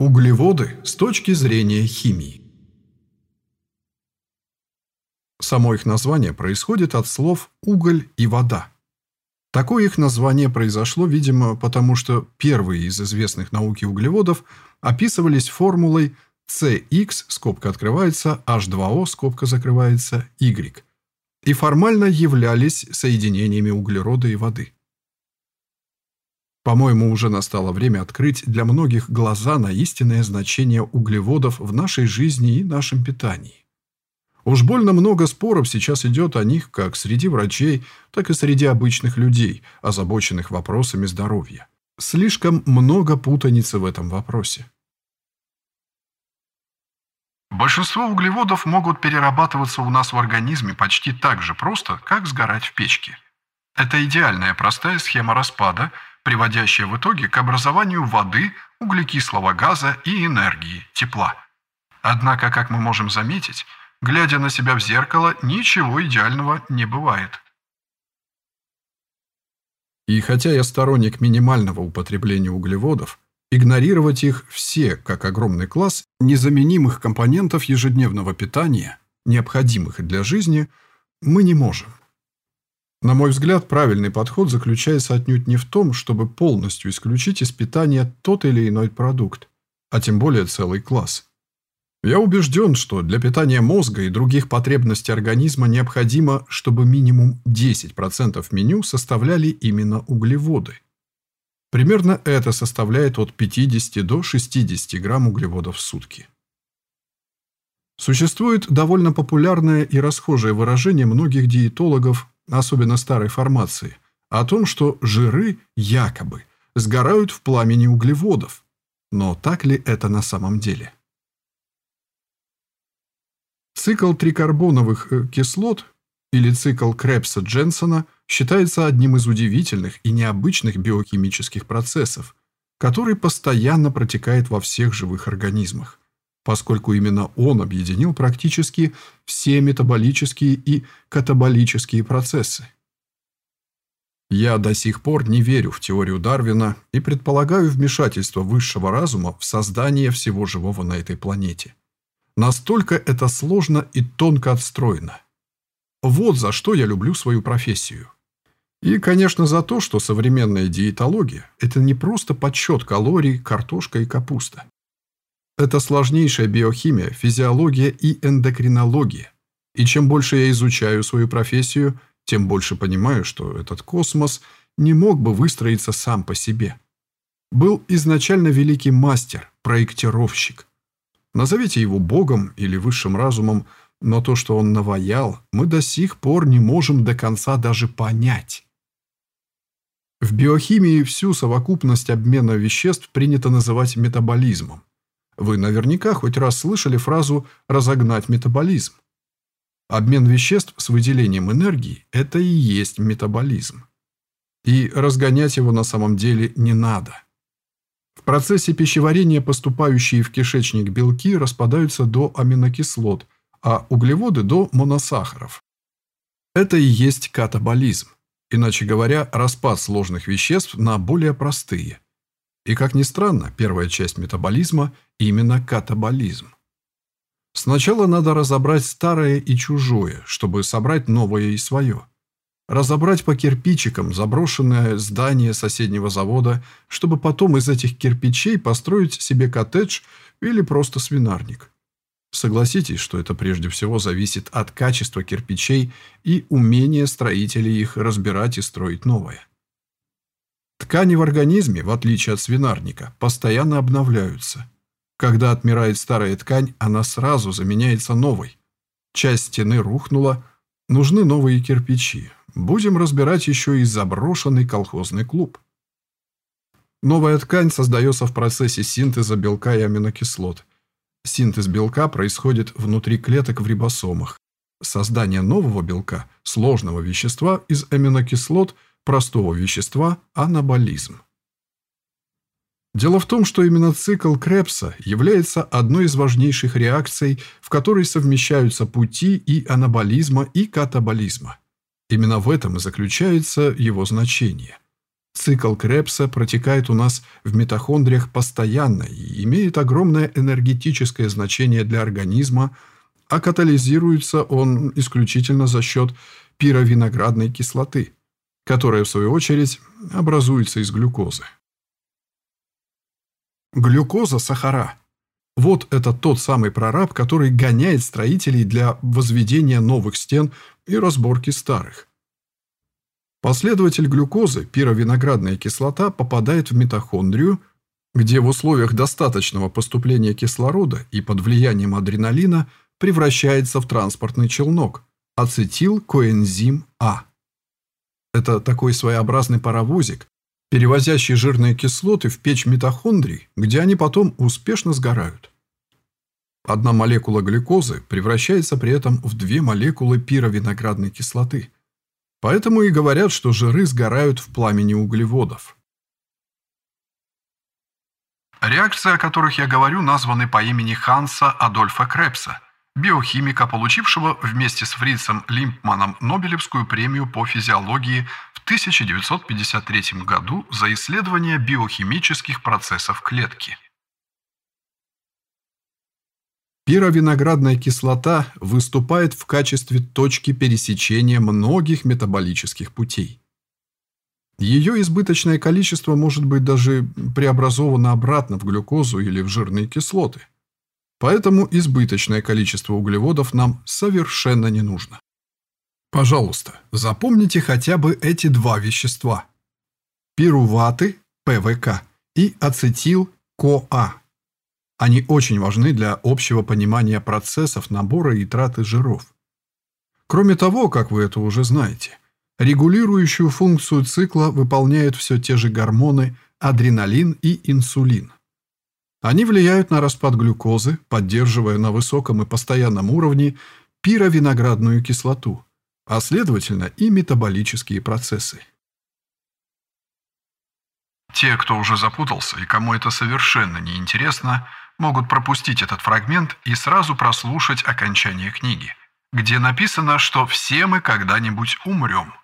Углеводы с точки зрения химии. Само их название происходит от слов «уголь» и «вода». Такое их название произошло, видимо, потому что первые из известных науки углеводов описывались формулой CX, скобка открывается, H2O, скобка закрывается, Y, и формально являлись соединениями углерода и воды. По-моему, уже настало время открыть для многих глаза на истинное значение углеводов в нашей жизни и нашем питании. Уж больно много споров сейчас идет о них как среди врачей, так и среди обычных людей, озабоченных вопросами здоровья. Слишком много путаницы в этом вопросе. Большинство углеводов могут перерабатываться у нас в организме почти так же просто, как сгорать в печке. Это идеальная простая схема распада – приводящая в итоге к образованию воды, углекислого газа и энергии, тепла. Однако, как мы можем заметить, глядя на себя в зеркало, ничего идеального не бывает. И хотя я сторонник минимального употребления углеводов, игнорировать их все, как огромный класс, незаменимых компонентов ежедневного питания, необходимых для жизни, мы не можем. На мой взгляд, правильный подход заключается отнюдь не в том, чтобы полностью исключить из питания тот или иной продукт, а тем более целый класс. Я убежден, что для питания мозга и других потребностей организма необходимо, чтобы минимум 10% меню составляли именно углеводы. Примерно это составляет от 50 до 60 грамм углеводов в сутки. Существует довольно популярное и расхожее выражение многих диетологов особенно старой формации, о том, что жиры якобы сгорают в пламени углеводов. Но так ли это на самом деле? Цикл трикарбоновых э, кислот или цикл Крепса-Дженсона считается одним из удивительных и необычных биохимических процессов, который постоянно протекает во всех живых организмах поскольку именно он объединил практически все метаболические и катаболические процессы. Я до сих пор не верю в теорию Дарвина и предполагаю вмешательство высшего разума в создание всего живого на этой планете. Настолько это сложно и тонко отстроено. Вот за что я люблю свою профессию. И, конечно, за то, что современная диетология – это не просто подсчет калорий, картошка и капуста. Это сложнейшая биохимия, физиология и эндокринология. И чем больше я изучаю свою профессию, тем больше понимаю, что этот космос не мог бы выстроиться сам по себе. Был изначально великий мастер, проектировщик. Назовите его богом или высшим разумом, но то, что он наваял, мы до сих пор не можем до конца даже понять. В биохимии всю совокупность обмена веществ принято называть метаболизмом. Вы наверняка хоть раз слышали фразу «разогнать метаболизм». Обмен веществ с выделением энергии – это и есть метаболизм. И разгонять его на самом деле не надо. В процессе пищеварения поступающие в кишечник белки распадаются до аминокислот, а углеводы – до моносахаров. Это и есть катаболизм. Иначе говоря, распад сложных веществ на более простые – и, как ни странно, первая часть метаболизма – именно катаболизм. Сначала надо разобрать старое и чужое, чтобы собрать новое и свое. Разобрать по кирпичикам заброшенное здание соседнего завода, чтобы потом из этих кирпичей построить себе коттедж или просто свинарник. Согласитесь, что это прежде всего зависит от качества кирпичей и умения строителей их разбирать и строить новое. Ткани в организме, в отличие от свинарника, постоянно обновляются. Когда отмирает старая ткань, она сразу заменяется новой. Часть стены рухнула, нужны новые кирпичи. Будем разбирать еще и заброшенный колхозный клуб. Новая ткань создается в процессе синтеза белка и аминокислот. Синтез белка происходит внутри клеток в рибосомах. Создание нового белка, сложного вещества из аминокислот – простого вещества – анаболизм. Дело в том, что именно цикл Крепса является одной из важнейших реакций, в которой совмещаются пути и анаболизма, и катаболизма. Именно в этом и заключается его значение. Цикл Крепса протекает у нас в митохондриях постоянно и имеет огромное энергетическое значение для организма, а катализируется он исключительно за счет пировиноградной кислоты, которая, в свою очередь, образуется из глюкозы. Глюкоза – сахара. Вот это тот самый прораб, который гоняет строителей для возведения новых стен и разборки старых. Последователь глюкозы, пировиноградная кислота, попадает в митохондрию, где в условиях достаточного поступления кислорода и под влиянием адреналина превращается в транспортный челнок – ацетилкоэнзим А. Это такой своеобразный паровозик, перевозящий жирные кислоты в печь митохондрий, где они потом успешно сгорают. Одна молекула глюкозы превращается при этом в две молекулы пировиноградной кислоты – Поэтому и говорят, что жиры сгорают в пламени углеводов. Реакции, о которых я говорю, названы по имени Ханса Адольфа Крепса, биохимика, получившего вместе с Фрицем Лимпманом Нобелевскую премию по физиологии в 1953 году за исследование биохимических процессов клетки. Пировиноградная кислота выступает в качестве точки пересечения многих метаболических путей. Ее избыточное количество может быть даже преобразовано обратно в глюкозу или в жирные кислоты. Поэтому избыточное количество углеводов нам совершенно не нужно. Пожалуйста, запомните хотя бы эти два вещества. Пируваты, ПВК, и ацетил-КоА. Они очень важны для общего понимания процессов набора и траты жиров. Кроме того, как вы это уже знаете, регулирующую функцию цикла выполняют все те же гормоны адреналин и инсулин. Они влияют на распад глюкозы, поддерживая на высоком и постоянном уровне пировиноградную кислоту, а следовательно и метаболические процессы. Те, кто уже запутался и кому это совершенно не интересно, могут пропустить этот фрагмент и сразу прослушать окончание книги, где написано, что все мы когда-нибудь умрем.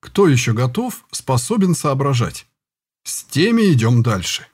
Кто еще готов, способен соображать? С теми идем дальше.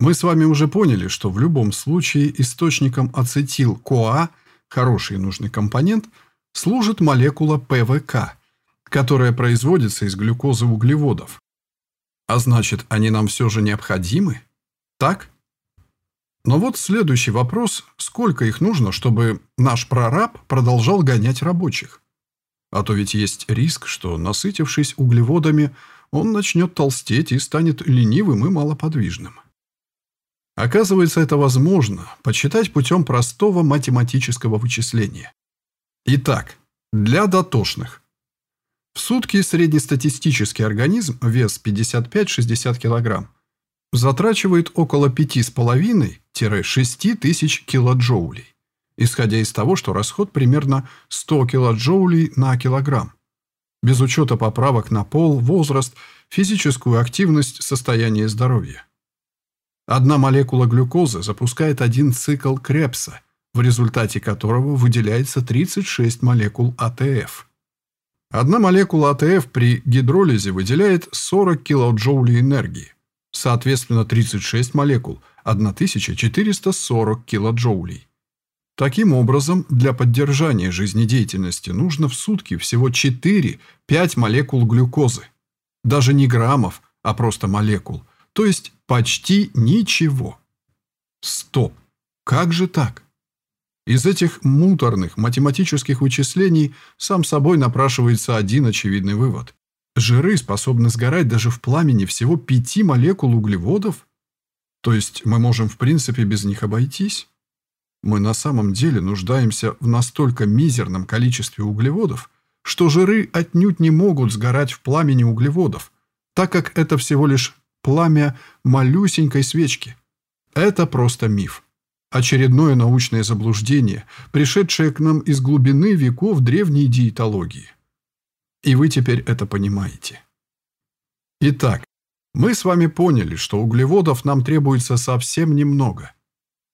Мы с вами уже поняли, что в любом случае источником ацетил-КоА, хороший и нужный компонент, служит молекула ПВК, которая производится из глюкозы углеводов, а значит, они нам все же необходимы? Так? Но вот следующий вопрос, сколько их нужно, чтобы наш прораб продолжал гонять рабочих? А то ведь есть риск, что, насытившись углеводами, он начнет толстеть и станет ленивым и малоподвижным. Оказывается, это возможно подсчитать путем простого математического вычисления. Итак, для дотошных – в сутки среднестатистический организм, вес 55-60 кг, затрачивает около 5,5-6 тысяч килоджоулей, исходя из того, что расход примерно 100 килоджоулей на килограмм, без учета поправок на пол, возраст, физическую активность, состояние здоровья. Одна молекула глюкозы запускает один цикл Кребса, в результате которого выделяется 36 молекул АТФ – Одна молекула АТФ при гидролизе выделяет 40 килоджоулей энергии. Соответственно, 36 молекул – 1440 килоджоулей. Таким образом, для поддержания жизнедеятельности нужно в сутки всего 4-5 молекул глюкозы. Даже не граммов, а просто молекул. То есть почти ничего. Стоп! Как же так? Из этих муторных математических вычислений сам собой напрашивается один очевидный вывод. Жиры способны сгорать даже в пламени всего пяти молекул углеводов? То есть мы можем в принципе без них обойтись? Мы на самом деле нуждаемся в настолько мизерном количестве углеводов, что жиры отнюдь не могут сгорать в пламени углеводов, так как это всего лишь пламя малюсенькой свечки. Это просто миф. Очередное научное заблуждение, пришедшее к нам из глубины веков древней диетологии. И вы теперь это понимаете. Итак, мы с вами поняли, что углеводов нам требуется совсем немного.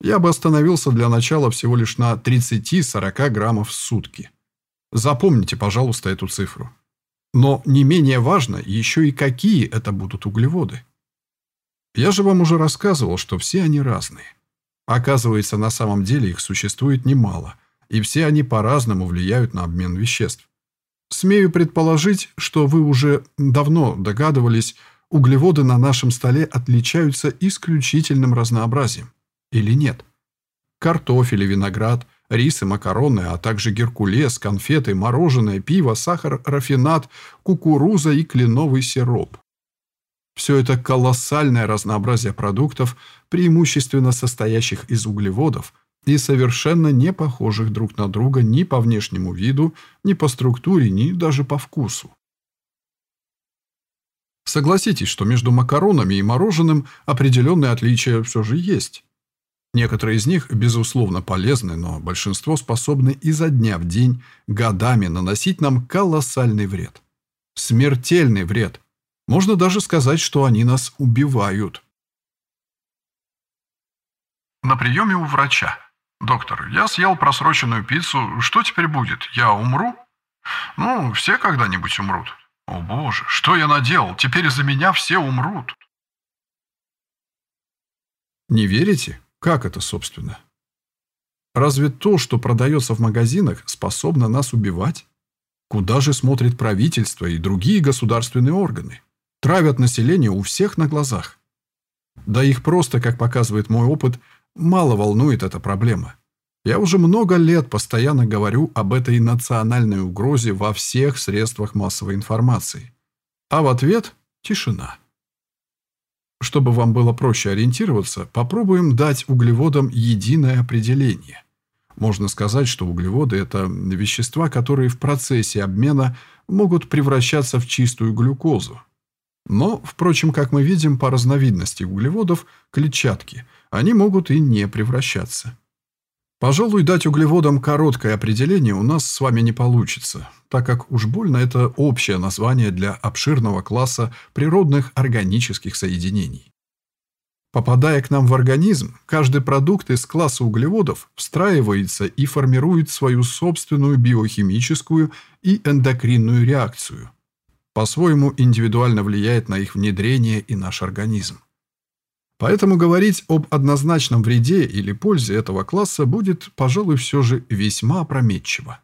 Я бы остановился для начала всего лишь на 30-40 граммов в сутки. Запомните, пожалуйста, эту цифру. Но не менее важно еще и какие это будут углеводы. Я же вам уже рассказывал, что все они разные. Оказывается, на самом деле их существует немало, и все они по-разному влияют на обмен веществ. Смею предположить, что вы уже давно догадывались, углеводы на нашем столе отличаются исключительным разнообразием. Или нет? Картофель и виноград, рис и макароны, а также геркулес, конфеты, мороженое, пиво, сахар, рафинат, кукуруза и кленовый сироп. Все это колоссальное разнообразие продуктов, преимущественно состоящих из углеводов и совершенно не похожих друг на друга ни по внешнему виду, ни по структуре, ни даже по вкусу. Согласитесь, что между макаронами и мороженым определенные отличия все же есть. Некоторые из них, безусловно, полезны, но большинство способны изо дня в день годами наносить нам колоссальный вред. Смертельный вред, можно даже сказать, что они нас убивают. На приеме у врача. «Доктор, я съел просроченную пиццу. Что теперь будет? Я умру?» «Ну, все когда-нибудь умрут». «О боже, что я наделал? Теперь из-за меня все умрут». Не верите? Как это, собственно? Разве то, что продается в магазинах, способно нас убивать? Куда же смотрит правительство и другие государственные органы? Травят население у всех на глазах. Да их просто, как показывает мой опыт, мало волнует эта проблема. Я уже много лет постоянно говорю об этой национальной угрозе во всех средствах массовой информации. А в ответ – тишина. Чтобы вам было проще ориентироваться, попробуем дать углеводам единое определение. Можно сказать, что углеводы – это вещества, которые в процессе обмена могут превращаться в чистую глюкозу, но, впрочем, как мы видим по разновидности углеводов, клетчатки, они могут и не превращаться. Пожалуй, дать углеводам короткое определение у нас с вами не получится, так как уж больно это общее название для обширного класса природных органических соединений. Попадая к нам в организм, каждый продукт из класса углеводов встраивается и формирует свою собственную биохимическую и эндокринную реакцию – по-своему индивидуально влияет на их внедрение и наш организм. Поэтому говорить об однозначном вреде или пользе этого класса будет, пожалуй, все же весьма опрометчиво.